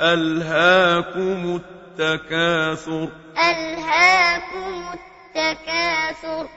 أَلْهَاكُمُ التَّكَاثُرُ. أَلْهَاكُمُ التَّكَاثُرُ.